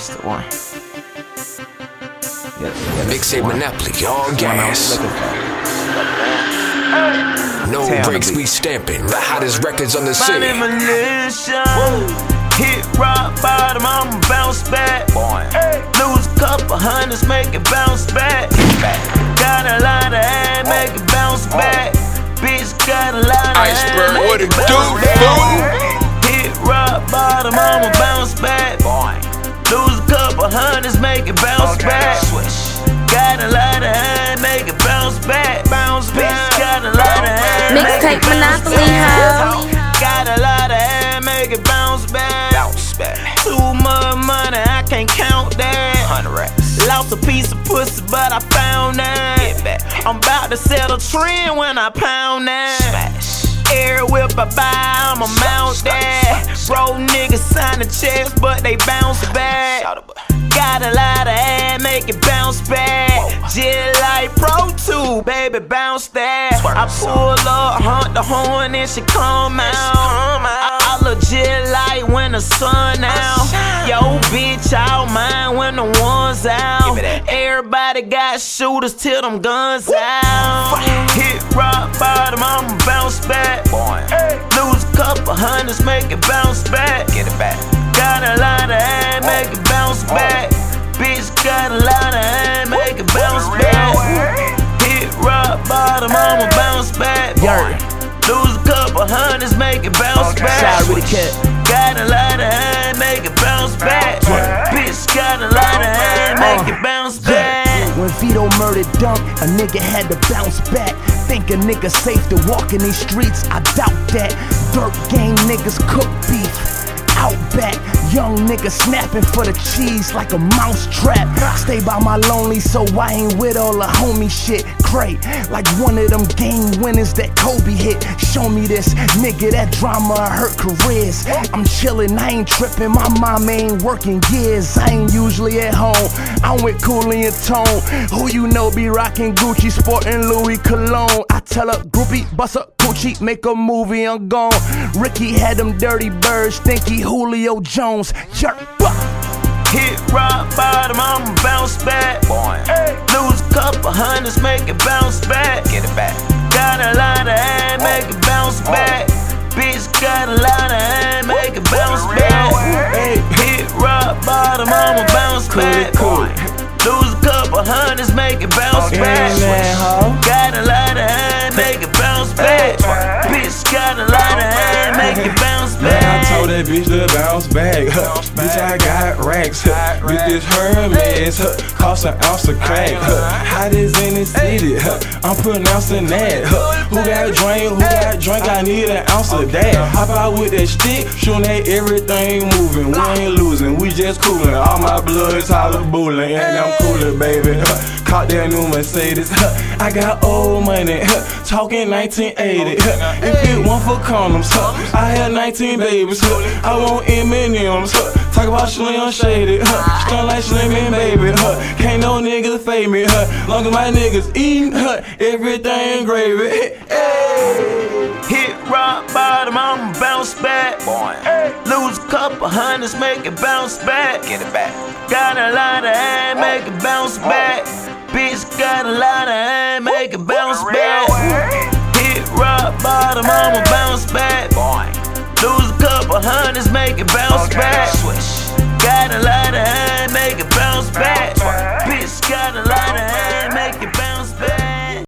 It's the one. Yes, Mixtape Monopoly, all gas. No Tay on the breaks, beat. we stamping. The hottest records on the city. Money militia. Hit rock bottom, I'ma bounce back. Lose a couple hundreds, make it bounce back. Got a lot of ass, make it bounce oh. back. Bitch got a lot of ass, Iceberg, make what it it do, bounce. Hit rock bottom, I'ma bounce back. Lose a couple hundreds, make it bounce back. Got a lot of ass, make it bounce back. Bounce back. Got a lot of ass, make Mixtape Monopoly, back. ho. Got a lot of ass, make it bounce back. Bounce back. Too much money, I can't count that. Hundred racks. Lost a piece of pussy, but I found that. Get back. I'm about to set a trend when I pound that. Smash. Air whip I buy, I'ma mount that. Bro, niggas sign the checks, but they bounce back. Got a lot of ass, make it bounce back. Just like Pro 2, baby, bounce that. I pull up, hunt the horn, and she come out. I, I legit like when the sun out. Yo, bitch, I don't mind when the one's out. Everybody got shooters till them guns out. Hit rock bottom, I'ma bounce back. Lose a couple hundreds, make it bounce back. Get it back. Got a lot of ass, make it bounce back. Bounce back. Hit rock bottom, I'ma bounce back. Lose a couple hundreds, make it bounce back. Out to the cat. Got a lot of ass, make it bounce back. Bitch got a lot of ass, uh. make it bounce back. When Vito murdered Dunk, a nigga had to bounce back. Think a nigga safe to walk in these streets? I doubt that. Dirt gang niggas cook beef. Outback, young nigga snapping for the cheese like a mouse trap. Stay by my lonely, so I ain't with all the homie shit. Great, like one of them game winners that Kobe hit. Show me this nigga, that drama hurt careers. I'm chillin', I ain't trippin'. My mom ain't working years. I ain't usually at home. I'm with Cooley and Tone. Who you know be rockin' Gucci, sportin' Louis Cologne. I tell a groupie, bust a Gucci, make a movie, I'm gone. Ricky had them dirty birds, think he Julio Jones. Jerk. Hit rock bottom, I'ma bounce back. Lose a couple hundreds, make it bounce back. Get it back. Got a lot of ass, make it bounce back. Bitch got a lot of ass, make it bounce back. Hey, hit rock bottom, I'ma bounce back. Lose a couple hundreds, that bitch to bounce back. Huh. Bitch, I got racks. Huh. Bitch, this Hermes. Huh. Cost an ounce of crack. Huh. Hottest in the city. Huh. I'm pronouncing that. Huh. Who got drink? Who got drink? I need an ounce of that. Hop out with that stick. Shooting at everything moving. We ain't losing. We just coolin'. All my blood's holler bulling. And I'm coolin', baby. Huh. Caught that new Mercedes. Huh. I got old money. Huh. Talking 1980. Huh. If it one for condoms. Huh. I had 19 babies. Huh. I want M&M's. Huh. Talk about Slim Shady. Huh. Strong like Slim and Baby. Huh. Can't no nigga fade me. Huh. Long as my niggas eatin'. Huh. Everything gravy. Hey. Hit rock bottom, I'ma bounce back. Lose a couple hundreds, make it bounce back. Get it back. Got a lot of ass, make it bounce oh. back. Bitch got a lot of ass, make it bounce back. Hit rock bottom, I'ma bounce back. Lose a couple hundreds, make it bounce back. Got a lot